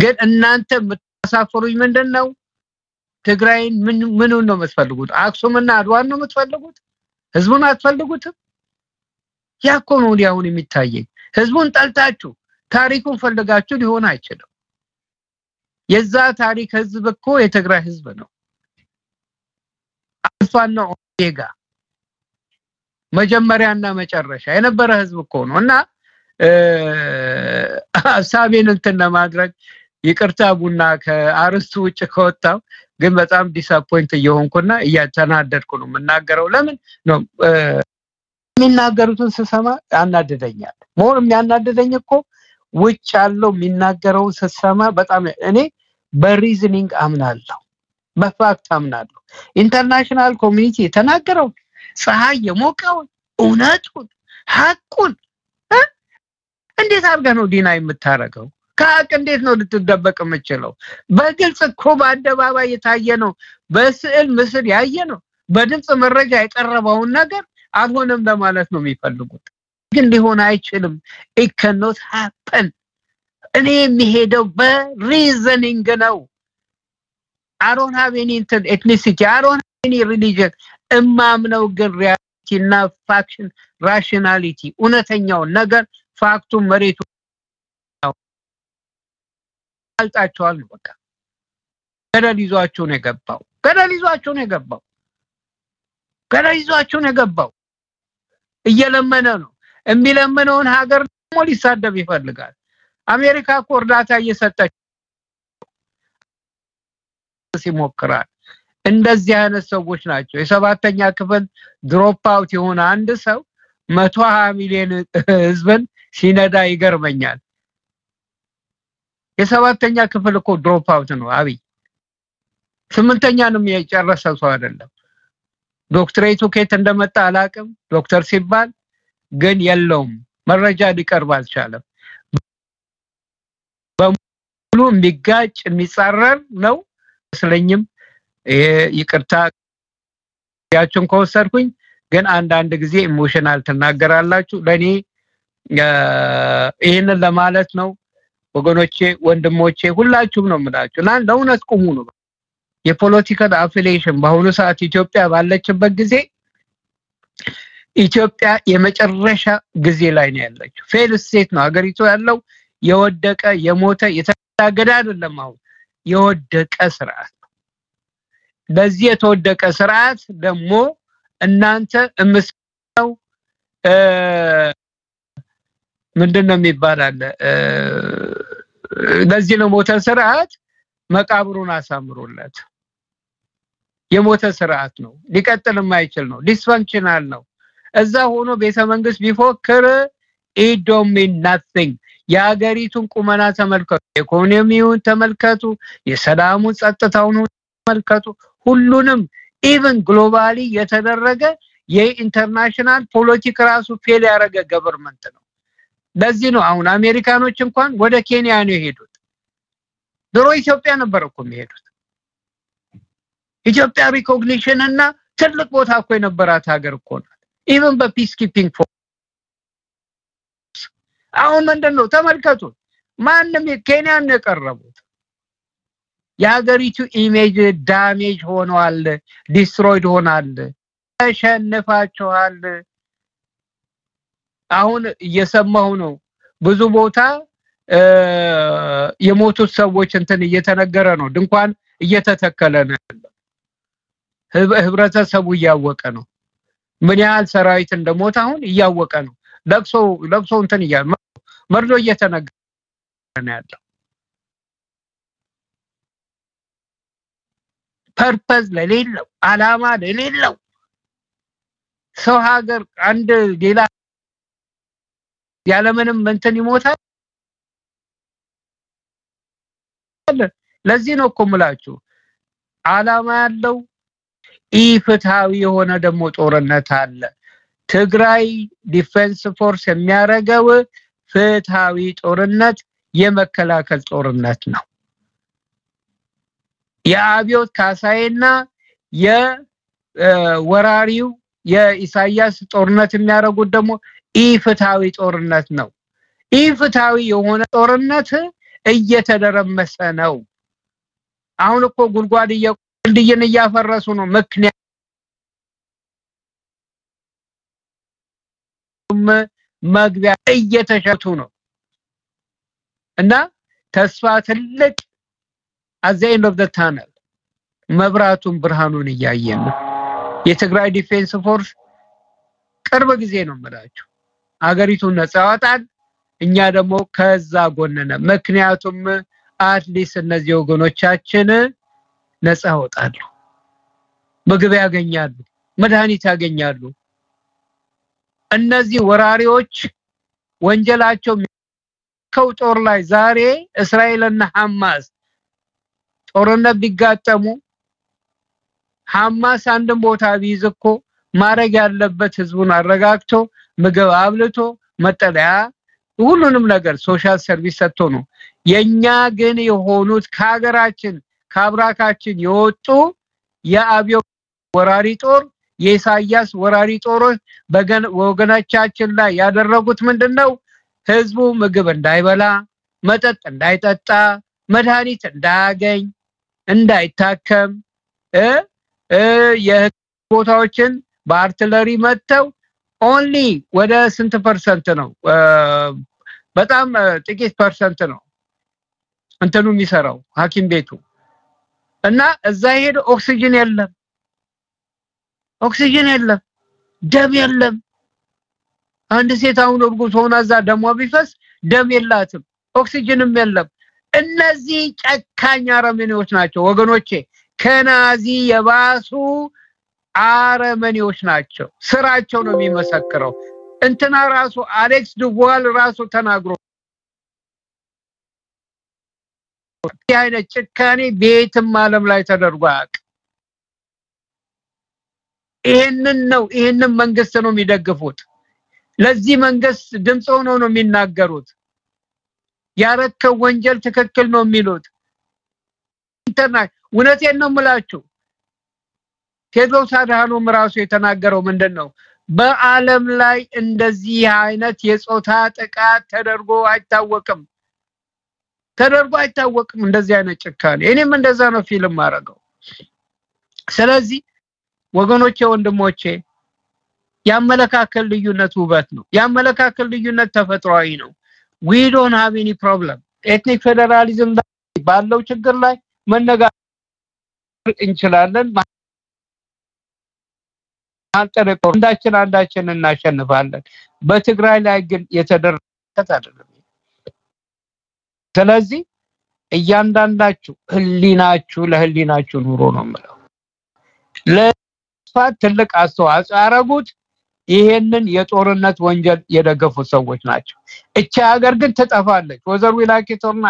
ግን እናንተ የምታሳፍሩኝ ምንድን ነው? ትግራይን ምን ምኑን ነው የምትፈልጉት? አክሱምና አድዋን ነው የምትፈልጉት? ህዝቡን አትፈልጉትም? ያ እኮ ነው አሁን የሚታየኝ። ህዝቡን ጠልታችሁ ታሪኩን ፈልጋችሁ ሊሆን አይችልም። የዛ ታሪክ ህዝብ እኮ የትግራይ ህዝብ ነው። አልፋና ኦሜጋ መጀመሪያና መጨረሻ የነበረ ህዝብ እኮ ነው እና ሀሳቤን እንትን ለማድረግ ይቅርታ ቡና ከአርስቱ ውጭ ከወጣው ግን በጣም disappoint እየሆንኩና እያተናደድኩ ነው የምናገረው። ለምን ነው የሚናገሩትን ስሰማ ያናድደኛል። መሆን የሚያናድደኝ እኮ ውጭ ያለው የሚናገረውን ስሰማ በጣም እኔ በ reasoning አምናለሁ፣ በ fact አምናለሁ። international community የተናገረው ፀሐይ የሞቀውን እውነቱን ሀቁን እንዴት አድርገህ ነው deny የምታረገው? ከሀቅ እንዴት ነው ልትደበቅ የምችለው? በግልጽ እኮ በአደባባይ የታየ ነው። በስዕል ምስል ያየ ነው። በድምፅ መረጃ የቀረበውን ነገር አልሆነም ለማለት ነው የሚፈልጉት። ግን ሊሆን አይችልም። ኢከኖት ሀፐን እኔ የሚሄደው በ reasoning ነው። I don't have any እንትን ethnicity I don't any religion እማምነው ግን reality እና fact ን rationality እውነተኛውን ነገር fact ኡን መሬቱ አልጣቸዋል ነው በቃ። ገደል ይዟቸው ነው የገባው። ገደል ይዟቸው ነው የገባው። ገደል ነው የገባው። እየለመነ ነው። የሚለምነውን ሀገር ደግሞ ሊሳደብ ይፈልጋል። አሜሪካ እኮ እርዳታ እየሰጠች ይሞክራል። እንደዚህ አይነት ሰዎች ናቸው። የሰባተኛ ክፍል drop out የሆነ አንድ ሰው መቶ ሀያ ሚሊዮን ህዝብን ሲነዳ ይገርመኛል። የሰባተኛ ክፍል እኮ drop out ነው አብይ። ስምንተኛንም የጨረሰ ሰው አይደለም። ዶክትሬቱ ከየት እንደመጣ አላቅም። ዶክተር ሲባል ግን የለውም። መረጃ ሊቀርብ አልቻለም። በሙሉ የሚጋጭ የሚጻረር ነው መስለኝም ይሄ ይቅርታ ያችሁን ከወሰድኩኝ ግን አንዳንድ ጊዜ emotional ትናገራላችሁ። ለኔ ይህንን ለማለት ነው። ወገኖቼ ወንድሞቼ ሁላችሁም ነው የምላችሁ። እና ለእውነት ቁሙ ነው። የ political affiliation በአሁኑ ሰዓት ኢትዮጵያ ባለችበት ጊዜ ኢትዮጵያ የመጨረሻ ጊዜ ላይ ነው ያለችው። failed state ነው ሀገሪቱ ያለው። የወደቀ የሞተ የተጋገደ አይደለም አሁን። የወደቀ ስርዓት ለዚህ የተወደቀ ስርዓት ደግሞ እናንተ እምስለው ምንድን ነው የሚባል አለ? ለዚህ ነው ሞተ ስርዓት መቃብሩን አሳምሮለት። የሞተ ስርዓት ነው። ሊቀጥል የማይችል ነው። dysfunctional ነው። እዛ ሆኖ ቤተ መንግስት ቢፎክር it don't mean nothing። የሀገሪቱን ቁመና ተመልከቱ ኢኮኖሚውን ተመልከቱ የሰላሙን ጸጥታውን ተመልከቱ። ሁሉንም even globally የተደረገ የ international politic ራሱ fail ያደረገ government ነው ለዚህ ነው አሁን አሜሪካኖች እንኳን ወደ ኬንያ ነው የሄዱት። ድሮ ኢትዮጵያ ነበር እኮ የሚሄዱት። ኢትዮጵያ recognition እና ትልቅ ቦታ እኮ የነበራት ሀገር እኮ ናት። even በ peace keeping force አሁን ምንድን ነው ተመልከቱ። ማንም ኬንያን ነው የቀረቡት። የሀገሪቱ image damage ሆኗል destroyed ሆኗል ተሸንፋችኋል አሁን እየሰማሁ ነው። ብዙ ቦታ የሞቱት ሰዎች እንትን እየተነገረ ነው። ድንኳን እየተተከለ ነው ህብረተሰቡ እያወቀ ነው። ምን ያህል ሰራዊት እንደሞተ አሁን እያወቀ ነው። ለቅሶ ለቅሶ እንትን እያለ መርዶ እየተነገረ ነው ያለው። purpose ለሌለው አላማ ለሌለው ሰው ሀገር አንድ ሌላ ያለምንም እንትን ይሞታል? ለዚህ ነው እኮ ምላችሁ አላማ ያለው ኢፍትሃዊ የሆነ ደግሞ ጦርነት አለ። ትግራይ Defense Force የሚያደርገው ፍትሃዊ ጦርነት የመከላከል ጦርነት ነው። የአብይ የኢሳያስና የወራሪው የኢሳያስ ጦርነት የሚያደርጉት ደግሞ ኢፍትሃዊ ጦርነት ነው ኢፍትሃዊ የሆነ ጦርነት እየተደረመሰ ነው። አሁን እኮ ጉድጓድ ድልድይን እያፈረሱ ነው። ምክንያቱም መግቢያ እየተሸቱ ነው እና ተስፋ ትልቅ end of the tunnel መብራቱን ብርሃኑን እያየን ነው። የትግራይ Defense Force ቅርብ ጊዜ ነው የምላችሁ አገሪቱን ነፃ ያወጣል። እኛ ደግሞ ከዛ ጎን ነን። ምክንያቱም at least እነዚህ ወገኖቻችን ነፃ ያወጣሉ፣ ምግብ ያገኛሉ፣ መድኃኒት ያገኛሉ። እነዚህ ወራሪዎች ወንጀላቸው ከው ጦር ላይ ዛሬ እስራኤልና ሐማስ ጦርነት ቢጋጠሙ ሐማስ አንድን ቦታ ቢይዝ እኮ ያለበት ህዝቡን አረጋግቶ ምግብ አብልቶ መጠለያ ሁሉንም ነገር social service ሰጥቶ ነው። የኛ ግን የሆኑት ከሀገራችን ከአብራካችን የወጡ የአብይ ወራሪ ጦር የኢሳያስ ወራሪ ጦሮች ወገኖቻችን ላይ ያደረጉት ምንድነው? ህዝቡ ምግብ እንዳይበላ፣ መጠጥ እንዳይጠጣ፣ መድኃኒት እንዳያገኝ፣ እንዳይታከም እ ቦታዎችን በ artillery መጥተው only ወደ ስንት percent ነው? በጣም ጥቂት percent ነው እንትኑ የሚሰራው ሐኪም ቤቱ እና እዛ ሄደ ኦክሲጅን የለም፣ ኦክሲጅን የለም፣ ደም የለም። አንድ ሴት አሁን እርጉዝ ሆና እዛ ደሟ ቢፈስ ደም የላትም፣ ኦክሲጅንም የለም። እነዚህ ጨካኝ አረመኔዎች ናቸው ወገኖቼ፣ ከናዚ የባሱ አረመኔዎች ናቸው። ስራቸው ነው የሚመሰክረው። እንትና ራሱ አሌክስ ዱቫል ራሱ ተናግሮ ይህ አይነት ጭካኔ በየትም ዓለም ላይ ተደርጎ አያውቅም። ይህንን ነው ይህንን መንግስት ነው የሚደግፉት። ለዚህ መንግስት ድምፅ ሆነው ነው የሚናገሩት። ያረከው ወንጀል ትክክል ነው የሚሉት እንትና እውነቴን ነው የምላችሁ። ቴድሮስ አድሃኖም ራሱ የተናገረው ምንድን ነው? በዓለም ላይ እንደዚህ አይነት የጾታ ጥቃት ተደርጎ አይታወቅም፣ ተደርጎ አይታወቅም እንደዚህ አይነት ጭካኔ። እኔም እንደዛ ነው ፊልም ማረገው። ስለዚህ ወገኖቼ፣ ወንድሞቼ የአመለካከት ልዩነት ውበት ነው። የአመለካከት ልዩነት ተፈጥሯዊ ነው። we don't have any problem ethnic federalism ባለው ችግር ላይ መነጋገር እንችላለን። አንዳችን አንዳችን እናሸንፋለን። በትግራይ ላይ ግን የተደረገ አይደለም። ስለዚህ እያንዳንዳችሁ ህሊናችሁ ለህሊናችሁ ኑሮ ነው የምለው። ለስፋት ትልቅ አስተዋጽኦ ያደረጉት ይሄንን የጦርነት ወንጀል የደገፉ ሰዎች ናቸው። እቺ ሀገር ግን ትጠፋለች። ወዘር ዊላኪቶርና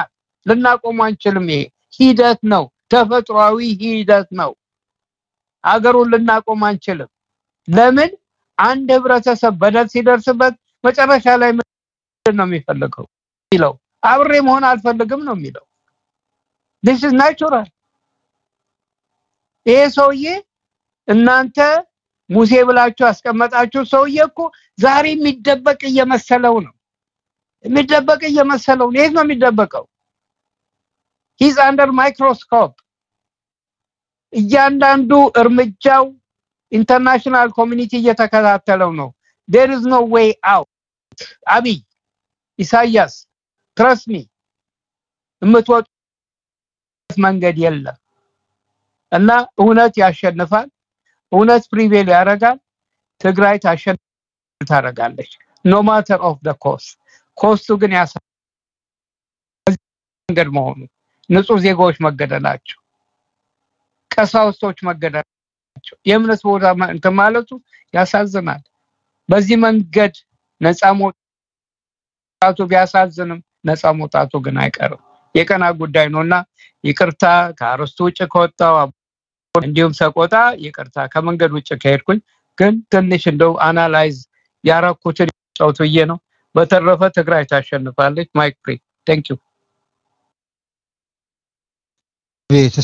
ልናቆሙ አንችልም። ይሄ ሂደት ነው፣ ተፈጥሯዊ ሂደት ነው። ሀገሩን ልናቆም አንችልም። ለምን? አንድ ህብረተሰብ በደል ሲደርስበት መጨረሻ ላይ ምንድን ነው የሚፈልገው የሚለው አብሬ መሆን አልፈልግም ነው የሚለው። this is natural ይሄ ሰውዬ እናንተ ሙሴ ብላችሁ አስቀመጣችሁ ሰውዬ እኮ ዛሬ የሚደበቅ እየመሰለው ነው የሚደበቅ እየመሰለው ነው። የት ነው የሚደበቀው? he's under microscope እያንዳንዱ እርምጃው international community እየተከታተለው ነው። there is no way out። አብይ ኢሳያስ trust me የምትወጡት መንገድ የለም እና እውነት ያሸንፋል። እውነት prevail ያደርጋል። ትግራይ ታሸንፍ ታደርጋለች። no matter of the cost cost ኡ ግን ያሳዝናል መሆኑ ንጹህ ዜጋዎች መገደላቸው፣ ቀሳውስቶች መገደላቸው፣ የእምነት ቦታ እንትን ማለቱ ያሳዝናል። በዚህ መንገድ ነፃ መውጣቱ ቢያሳዝንም ነፃ መውጣቱ ግን አይቀርም። የቀን ጉዳይ ነውና ይቅርታ ከአርእስቱ ውጭ ከወጣው እንዲሁም ሰቆጣ ይቅርታ ከመንገድ ውጭ ከሄድኩኝ ግን ትንሽ እንደው analyze ያረኩትን ጨዋታ ብዬ ነው። በተረፈ ትግራይ ታሸንፋለች። mic free thank you